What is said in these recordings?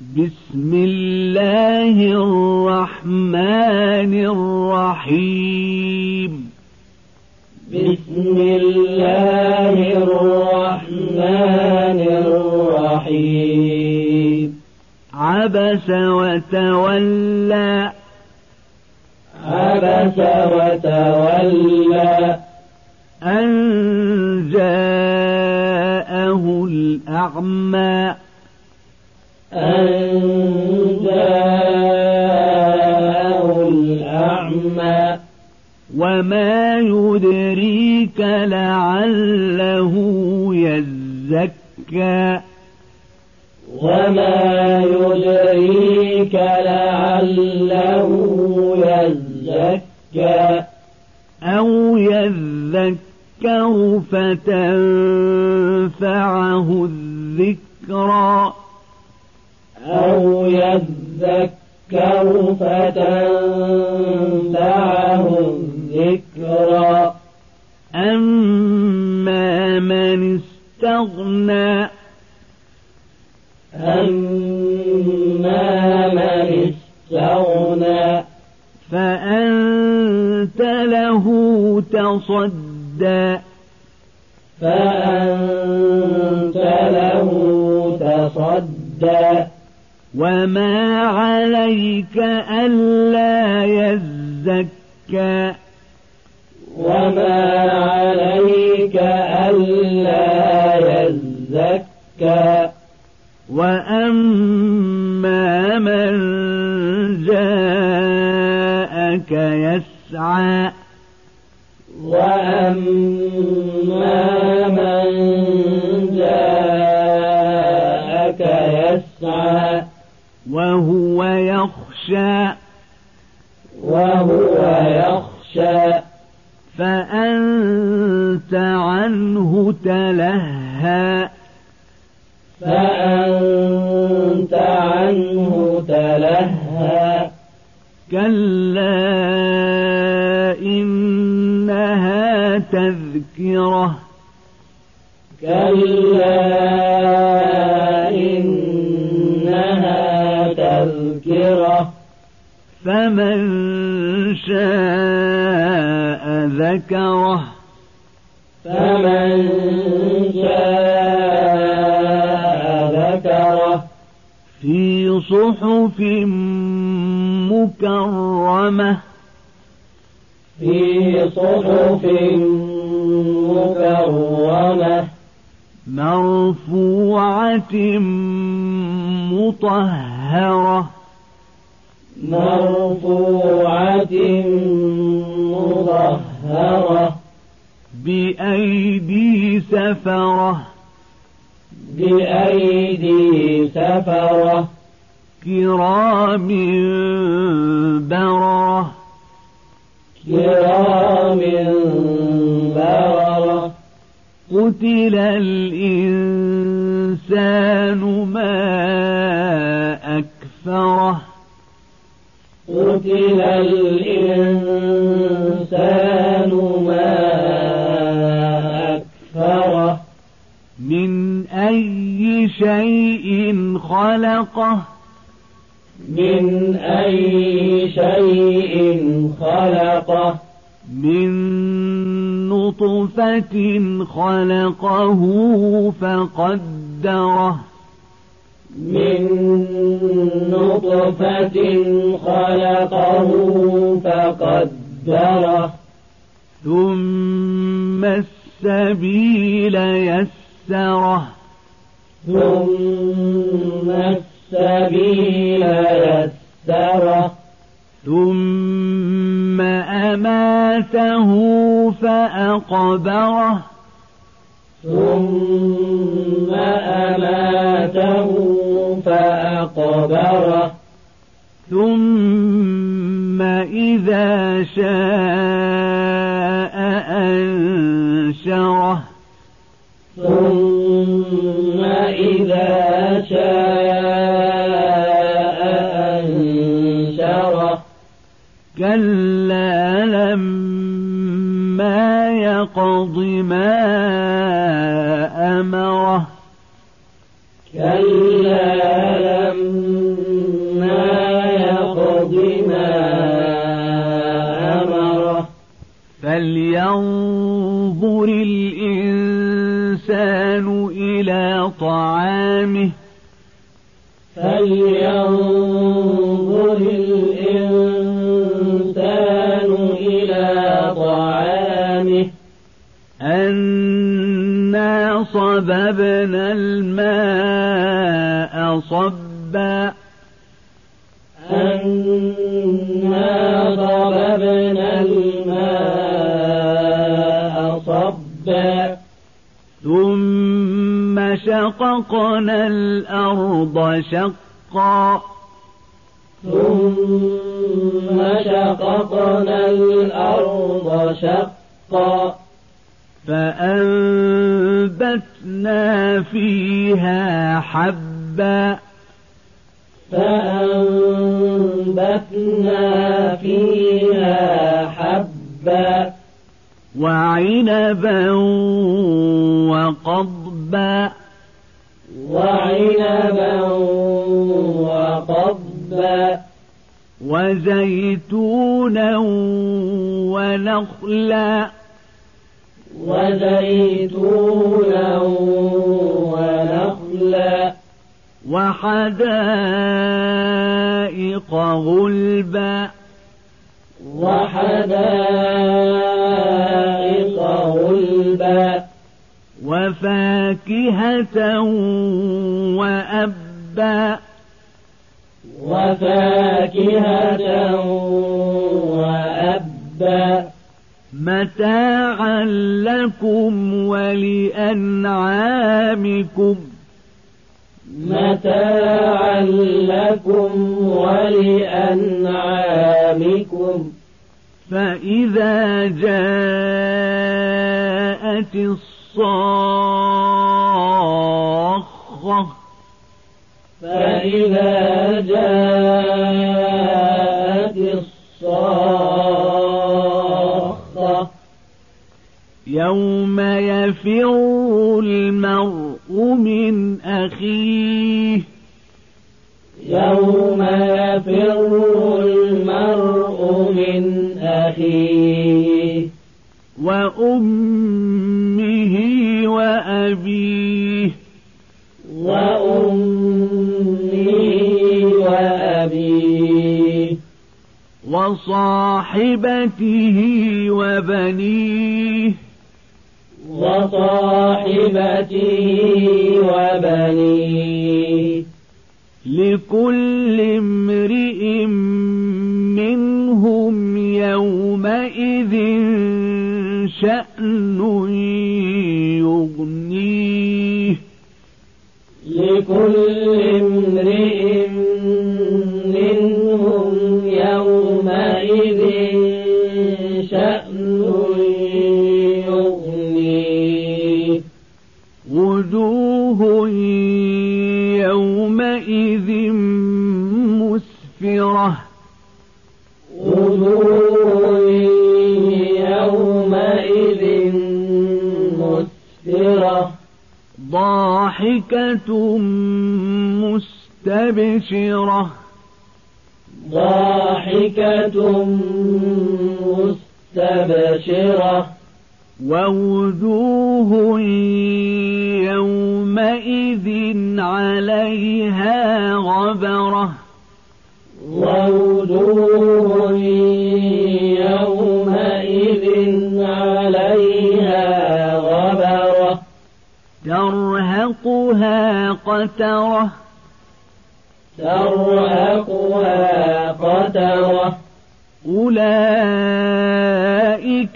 بسم الله الرحمن الرحيم. بسم الله الرحمن الرحيم. عبس وتولى. عبس وتولى. أن جاءه الأعمى. أن جاءه الأعمى. وما يدريك لعله يزكى. وما يدريك لعله يزكى. أو يذكر فتنفعه الذكرى. أو يذكر فتنفعه الذكرى أما من استغنى أما من استغنى فأنت له تصدى. فأنت له تصدى. وما عليك ألا يزكى وما عليك ألا يزكى وأما من جاءك يسعى وأما من جاءك يسعى وهو يخشى. وهو يخشى. فأنت عنه تلهى. فأنت عنه تلهى. كلا إنها تذكرة. كلا تذكرة فمن شاء ذكره. فمن شاء ذكره. في صحف مكرمة. في صحف مكرمة. مرفوعة مطهرة. مرفوعة مطهرة بأيدي سفرة. بأيدي سفرة. كرام بررة. كرام بررة. قتل الإنسان ما أكفره. قتل الإنسان ما أكفره. من أي شيء خلقه. من أي شيء خلقه. من نطفة خلقه فقدره. من نطفة خلقه فقدره. ثم السبيل يسره. ثم السبيل يسره. ثم أماته فأقبره. ثم أماته فأقبره. ثم إذا شاء أنشره. ثم إذا شاء أنشره. كلا لما يقض ما أمره. كلا لما يقض ما أمره. فلينظر الإنسان إلى طعامه. فلينظر أنا صببنا الماء صبا أنا صببنا الماء صبا ثم شققنا الأرض شقا ثم شققنا الأرض شقا فأنبتنا فيها حبا. فأنبتنا فيها حبا. وعنبا وقضبا. وعنبا وقضبا. وزيتونا ونخلا. وزيتونا ونخلا وحدائق غلبا وحدائق غلبا وفاكهة وأبا وفاكهة وأبا متاعا لكم ولأنعامكم. متاعا لكم ولأنعامكم. فإذا جاءت الصاخة فإذا يوم يفر المرء من أخيه يوم يفر المرء من أخيه وأمه وأبيه وأمه وأبيه وصاحبته وبنيه وصاحبته وبنيه. لكل امرئ منهم يومئذ شأن يغنيه. لكل امرئ ضاحكة مستبشرة. ضاحكة مستبشرة. ووجوه يومئذ عليها غبرة. ووجوه ترهقها قترة. ترهقها قترة. أولئك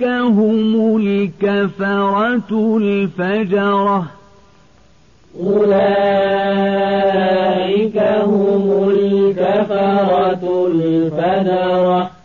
هم الكفرة الفجرة. أولئك هم الكفرة الفجرة.